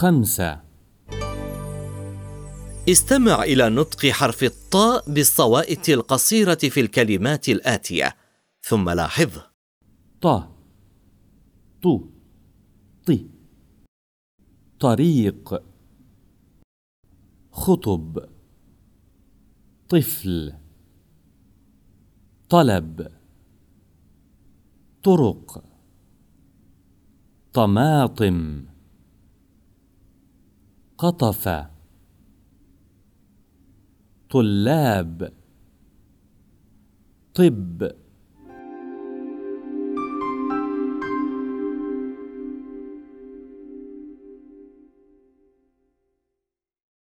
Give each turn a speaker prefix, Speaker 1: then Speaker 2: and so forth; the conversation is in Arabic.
Speaker 1: خمسة.
Speaker 2: استمع إلى نطق حرف الطاء بالصوائت القصيرة في الكلمات الآتية. ثم لاحظ.
Speaker 1: ط. طو طي طريق. خطب. طفل. طلب. طرق. طماطم. قطف. طلاب. طب.